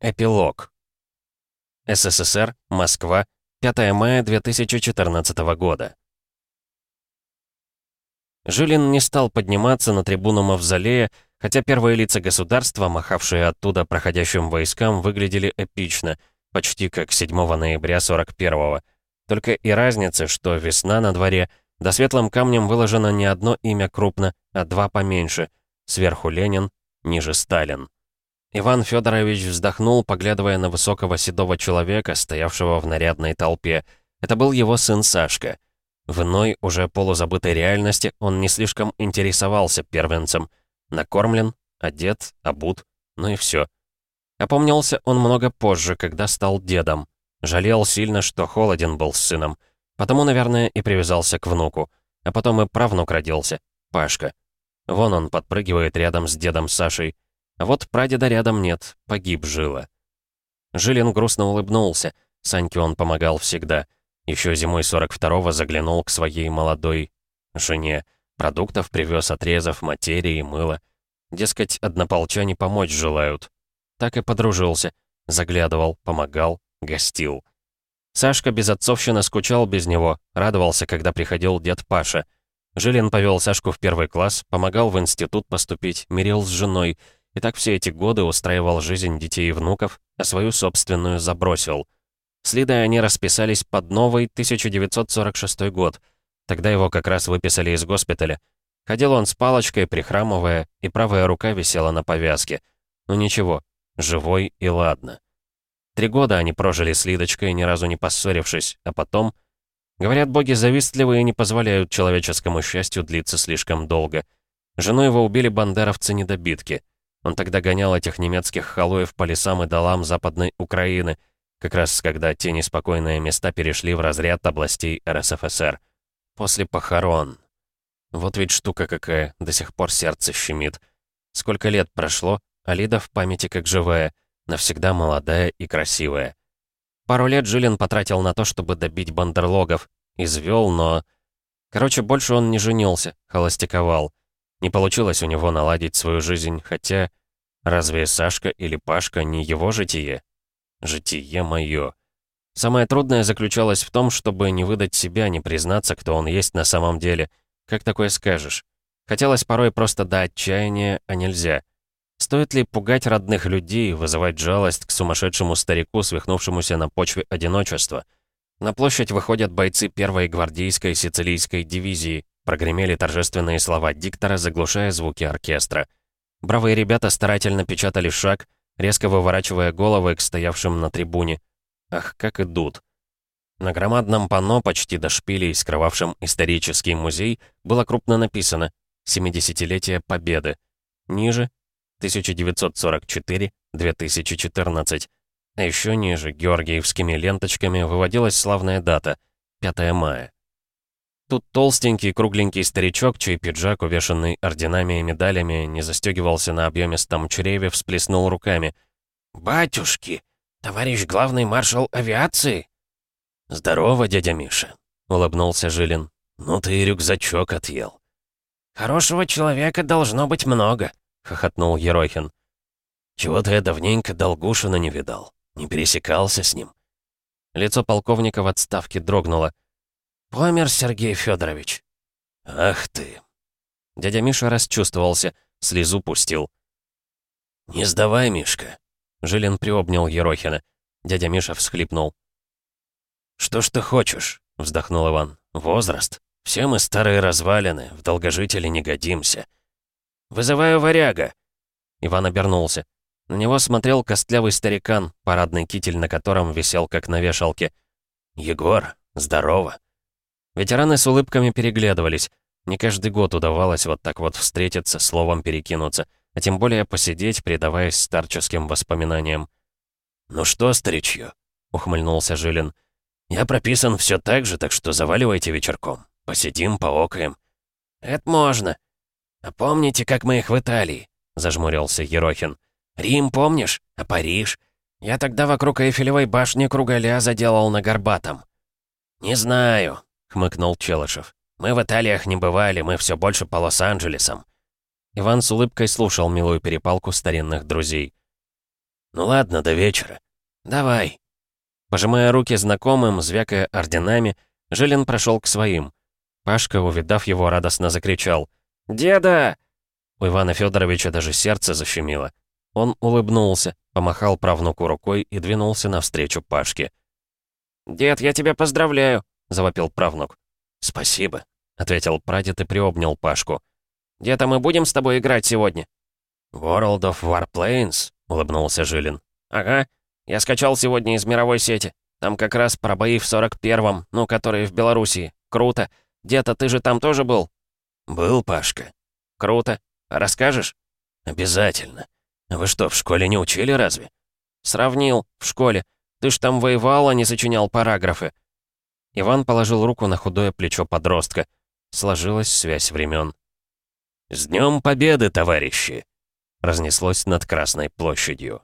Эпилог. СССР, Москва, 5 мая 2014 года. Жилин не стал подниматься на трибуну Мавзолея, хотя первые лица государства, махавшие оттуда проходящим войскам, выглядели эпично, почти как 7 ноября 41-го. Только и разница, что весна на дворе, да светлым камнем выложено не одно имя крупно, а два поменьше. Сверху Ленин, ниже Сталин. Иван Федорович вздохнул, поглядывая на высокого седого человека, стоявшего в нарядной толпе. Это был его сын Сашка. В иной, уже полузабытой реальности он не слишком интересовался первенцем. Накормлен, одет, обут, ну и все. Опомнился он много позже, когда стал дедом. Жалел сильно, что холоден был с сыном. Потому, наверное, и привязался к внуку. А потом и правнук родился, Пашка. Вон он подпрыгивает рядом с дедом Сашей. А вот прадеда рядом нет, погиб Жила. Жилин грустно улыбнулся. Саньке он помогал всегда. Еще зимой 42-го заглянул к своей молодой жене. Продуктов привез, отрезав, материи, мыло. Дескать, однополчане помочь желают. Так и подружился. Заглядывал, помогал, гостил. Сашка без отцовщины скучал без него, радовался, когда приходил дед Паша. Жилин повел Сашку в первый класс, помогал в институт поступить, мирил с женой — и так все эти годы устраивал жизнь детей и внуков, а свою собственную забросил. С Лидой они расписались под новый 1946 год. Тогда его как раз выписали из госпиталя. Ходил он с палочкой, прихрамывая, и правая рука висела на повязке. Ну ничего, живой и ладно. Три года они прожили с Лидочкой, ни разу не поссорившись, а потом... Говорят, боги завистливые не позволяют человеческому счастью длиться слишком долго. Жену его убили бандеровцы-недобитки — он тогда гонял этих немецких халуев по лесам и долам Западной Украины, как раз когда те неспокойные места перешли в разряд областей РСФСР. После похорон. Вот ведь штука какая, до сих пор сердце щемит. Сколько лет прошло, а Лида в памяти как живая, навсегда молодая и красивая. Пару лет Жилин потратил на то, чтобы добить бандерлогов. Извел, но... Короче, больше он не женился, холостяковал. Не получилось у него наладить свою жизнь, хотя... Разве Сашка или Пашка не его житие? Житие мое. Самое трудное заключалось в том, чтобы не выдать себя, не признаться, кто он есть на самом деле. Как такое скажешь? Хотелось порой просто до отчаяния, а нельзя. Стоит ли пугать родных людей, вызывать жалость к сумасшедшему старику, свихнувшемуся на почве одиночества? На площадь выходят бойцы первой гвардейской сицилийской дивизии, Прогремели торжественные слова диктора, заглушая звуки оркестра. Бравые ребята старательно печатали шаг, резко выворачивая головы к стоявшим на трибуне. Ах, как идут. На громадном панно, почти до шпилей, скрывавшем исторический музей, было крупно написано «70-летие Победы». Ниже — 1944-2014. А еще ниже, георгиевскими ленточками, выводилась славная дата — 5 мая. Тут толстенький, кругленький старичок, чей пиджак, увешанный орденами и медалями, не застегивался на объемистом чреве, всплеснул руками. «Батюшки! Товарищ главный маршал авиации!» «Здорово, дядя Миша!» — улыбнулся Жилин. «Ну ты и рюкзачок отъел». «Хорошего человека должно быть много», — хохотнул Ерохин. «Чего-то я давненько Долгушина не видал. Не пересекался с ним». Лицо полковника в отставке дрогнуло. «Помер Сергей Федорович. «Ах ты!» Дядя Миша расчувствовался, слезу пустил. «Не сдавай, Мишка!» Жилин приобнял Ерохина. Дядя Миша всхлипнул. «Что ж ты хочешь?» — вздохнул Иван. «Возраст. Все мы старые развалины, в долгожители не годимся». «Вызываю варяга!» Иван обернулся. На него смотрел костлявый старикан, парадный китель на котором висел как на вешалке. «Егор, здорово!» Ветераны с улыбками переглядывались. Не каждый год удавалось вот так вот встретиться, словом перекинуться, а тем более посидеть, предаваясь старческим воспоминаниям. «Ну что, старичье?» — ухмыльнулся Жилин. «Я прописан все так же, так что заваливайте вечерком. Посидим, поокаем». «Это можно. А помните, как мы их в Италии?» — зажмурился Ерохин. «Рим помнишь? А Париж? Я тогда вокруг Эйфелевой башни кругаля заделал на Горбатом». «Не знаю», — хмыкнул Челышев. «Мы в Италиях не бывали, мы все больше по Лос-Анджелесам». Иван с улыбкой слушал милую перепалку старинных друзей. «Ну ладно, до вечера». «Давай». Пожимая руки знакомым, звякая орденами, Жилин прошел к своим. Пашка, увидав его, радостно закричал. «Деда!» У Ивана Федоровича даже сердце защемило. Он улыбнулся, помахал правнуку рукой и двинулся навстречу Пашке. «Дед, я тебя поздравляю!» — завопил правнук. «Спасибо», — ответил прадед и приобнял Пашку. «Дед, а мы будем с тобой играть сегодня?» «World of Warplanes», — улыбнулся Жилин. «Ага. Я скачал сегодня из мировой сети. Там как раз про бои в 41-м, ну, которые в Белоруссии. Круто. Дед, а ты же там тоже был?» «Был, Пашка». «Круто. Расскажешь?» «Обязательно. Вы что, в школе не учили разве?» «Сравнил. В школе. Ты ж там воевал, а не сочинял параграфы». Иван положил руку на худое плечо подростка. Сложилась связь времен. «С Днем Победы, товарищи!» разнеслось над Красной площадью.